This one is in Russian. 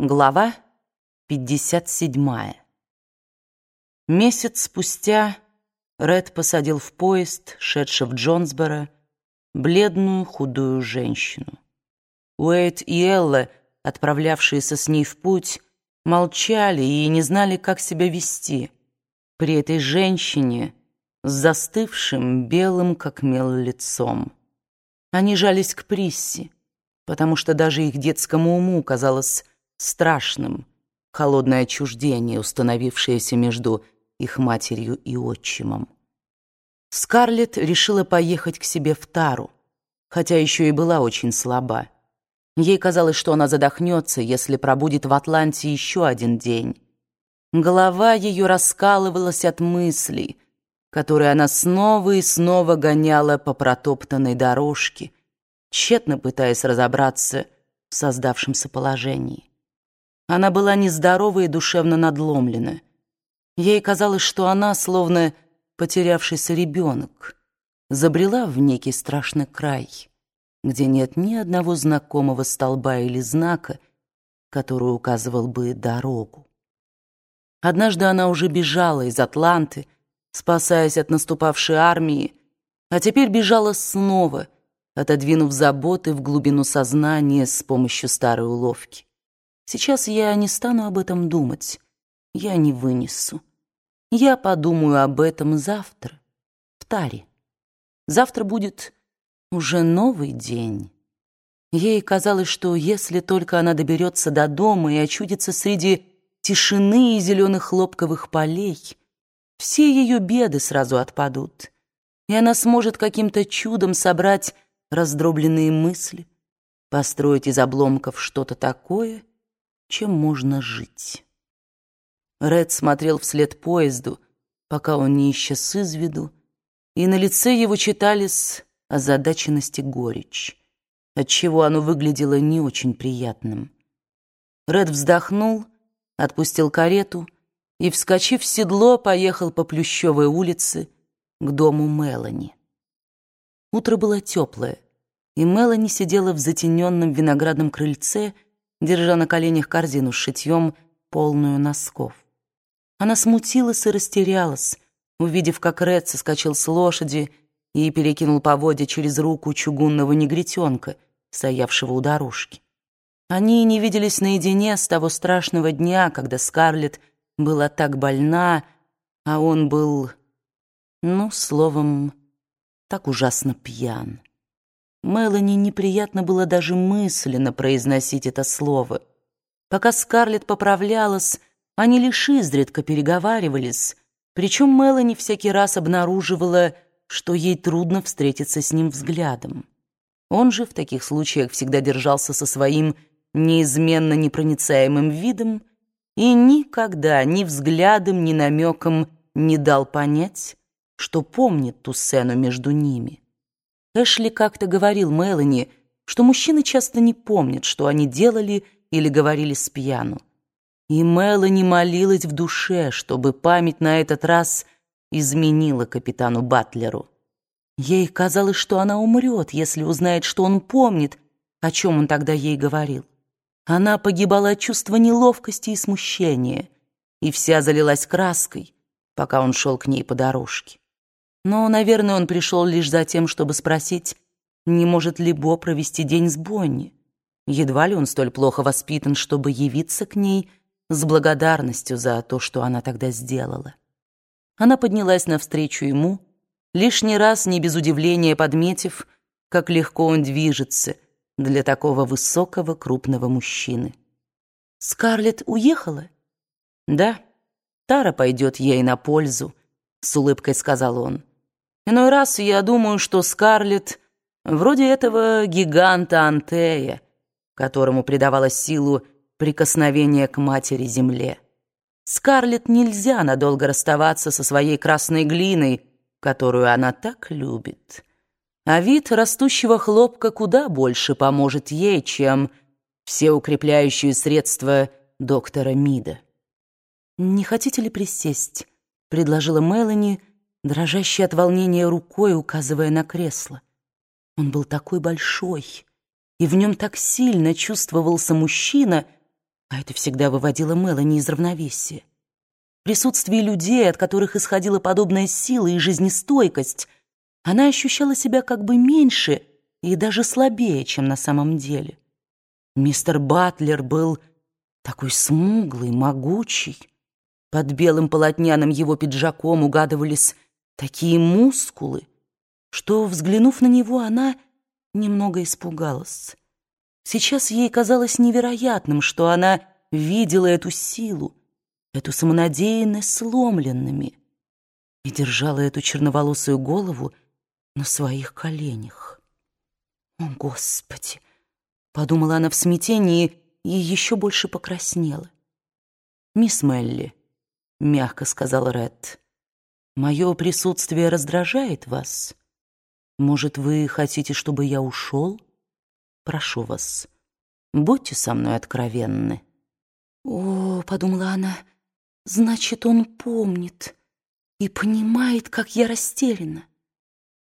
Глава 57. Месяц спустя Ред посадил в поезд, шедший в Джонсборо, бледную худую женщину. Уэйт и Элла, отправлявшиеся с ней в путь, молчали и не знали, как себя вести. При этой женщине с застывшим белым, как мел, лицом. Они жались к Присси, потому что даже их детскому уму казалось страшным холодное отчуждение, установившееся между их матерью и отчимом. Скарлетт решила поехать к себе в Тару, хотя еще и была очень слаба. Ей казалось, что она задохнется, если пробудет в Атланте еще один день. Голова ее раскалывалась от мыслей, которые она снова и снова гоняла по протоптанной дорожке, тщетно пытаясь разобраться в создавшемся положении. Она была нездорова и душевно надломлена. Ей казалось, что она, словно потерявшийся ребенок, забрела в некий страшный край, где нет ни одного знакомого столба или знака, который указывал бы дорогу. Однажды она уже бежала из Атланты, спасаясь от наступавшей армии, а теперь бежала снова, отодвинув заботы в глубину сознания с помощью старой уловки. Сейчас я не стану об этом думать. Я не вынесу. Я подумаю об этом завтра, в Таре. Завтра будет уже новый день. Ей казалось, что если только она доберется до дома и очутится среди тишины и зеленых хлопковых полей, все ее беды сразу отпадут, и она сможет каким-то чудом собрать раздробленные мысли, построить из обломков что-то такое, чем можно жить. Ред смотрел вслед поезду, пока он не исчез из виду, и на лице его читались озадаченность и горечь, отчего оно выглядело не очень приятным. Ред вздохнул, отпустил карету и, вскочив в седло, поехал по Плющевой улице к дому Мелани. Утро было теплое, и Мелани сидела в затененном виноградном крыльце, держа на коленях корзину с шитьем, полную носков. Она смутилась и растерялась, увидев, как Ред соскочил с лошади и перекинул поводья через руку чугунного негритенка, стоявшего у дорожки. Они не виделись наедине с того страшного дня, когда Скарлетт была так больна, а он был, ну, словом, так ужасно пьян. Мелани неприятно было даже мысленно произносить это слово. Пока Скарлетт поправлялась, они лишь изредка переговаривались, причем Мелани всякий раз обнаруживала, что ей трудно встретиться с ним взглядом. Он же в таких случаях всегда держался со своим неизменно непроницаемым видом и никогда ни взглядом, ни намеком не дал понять, что помнит ту сцену между ними. Эшли как-то говорил Мелани, что мужчины часто не помнят, что они делали или говорили с пьяну. И Мелани молилась в душе, чтобы память на этот раз изменила капитану Батлеру. Ей казалось, что она умрет, если узнает, что он помнит, о чем он тогда ей говорил. Она погибала от чувства неловкости и смущения, и вся залилась краской, пока он шел к ней по дорожке. Но, наверное, он пришел лишь за тем, чтобы спросить, не может ли Бо провести день с Бонни. Едва ли он столь плохо воспитан, чтобы явиться к ней с благодарностью за то, что она тогда сделала. Она поднялась навстречу ему, лишний раз не без удивления подметив, как легко он движется для такого высокого крупного мужчины. «Скарлетт уехала?» «Да, Тара пойдет ей на пользу», — с улыбкой сказал он. Иной раз я думаю, что Скарлетт вроде этого гиганта Антея, которому придавала силу прикосновение к матери-земле. Скарлетт нельзя надолго расставаться со своей красной глиной, которую она так любит. А вид растущего хлопка куда больше поможет ей, чем все укрепляющие средства доктора Мида. «Не хотите ли присесть?» — предложила Мелани, дрожащей от волнения рукой, указывая на кресло. Он был такой большой, и в нем так сильно чувствовался мужчина, А это всегда выводило Мелани из равновесия. В присутствии людей, от которых исходила подобная сила и жизнестойкость, она ощущала себя как бы меньше и даже слабее, чем на самом деле. Мистер Батлер был такой смуглый, могучий. Под белым полотняным его пиджаком угадывались такие мускулы, что, взглянув на него, она немного испугалась. Сейчас ей казалось невероятным, что она видела эту силу, эту самонадеянность сломленными и держала эту черноволосую голову на своих коленях. «О, Господи!» — подумала она в смятении и еще больше покраснела. «Мисс Мелли», — мягко сказал Ред, — «мое присутствие раздражает вас? Может, вы хотите, чтобы я ушел? Прошу вас, будьте со мной откровенны». «О», — подумала она, — «значит, он помнит и понимает, как я растеряна».